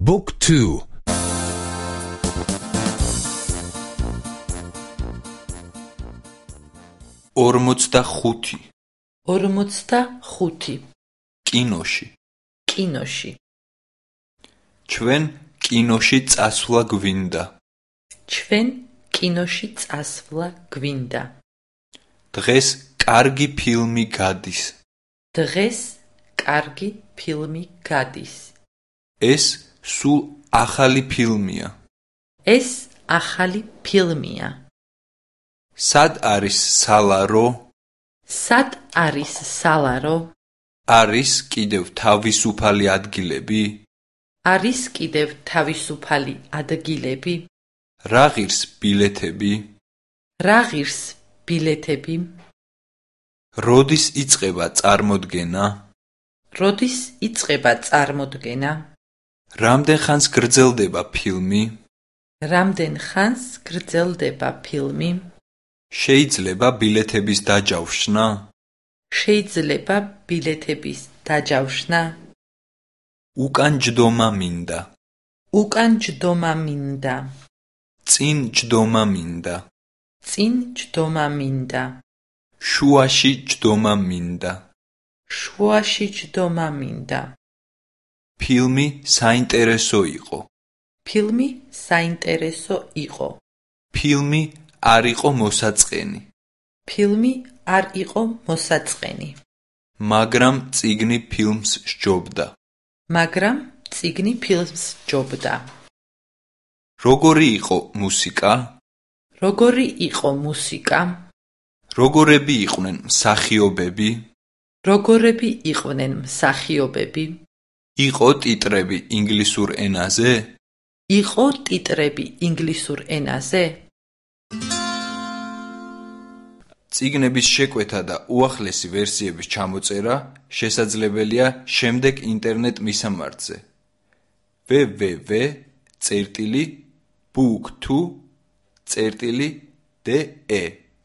Book 2 45 45 კინოში. კინოში. ჩვენ კინოში წასვლა გვინდა. ჩვენ კინოში წასვლა გვინდა. დღეს კარგი ფილმი გადის. დღეს კარგი ფილმი გადის. ეს სულ ახალი ფილმია. ეს ახალი ფილმია. სად არის სალარო? სად არის სალარო? არის კიდევ თავისუფალი ადგილები? არის კიდევ თავისუფალი ადგილები? რა ღირს ბილეთები? რა ღირს ბილეთები? როდის იწყება წარმოდგენა? როდის იწყება წარმოდგენა რამდენ ხანს გრძელდება ფილმი? რამდენ ხანს გრძელდება ფილმი? შეიძლება ბილეთების დაჯავშნა? შეიძლება ბილეთების დაჯავშნა? უკან ჯდომა მინდა. უკან ჯდომა მინდა. წინ ჯდომა მინდა. წინ ჯდომა მინდა. შუაში ჯდომა მინდა. შუაში ჯდომა მინდა ფილმი საინტერესო იყო. ფილმი საინტერესო იყო. ფილმი არ იყო მოსაწყენი. ფილმი არ იყო მოსაწყენი. მაგრამ წიგნი ფილმს სჯობდა. მაგრამ წიგნი ფილმს ჯობდა როგორი იყო მუსიკა? როგორი იყო მუსიკა? როგორები იყვნენ მსახიობები? როგორები იყვნენ მსახიობები იყო ტიტრები ინგლისურ ენაზე? იყო ტიტრები ინგლისურ ენაზე. წიგნების შეკვეთა და უახლესი ვერსიების ჩამოწერა შესაძლებელია შემდეგ ინტერნეტ მისამართზე. www.book2.de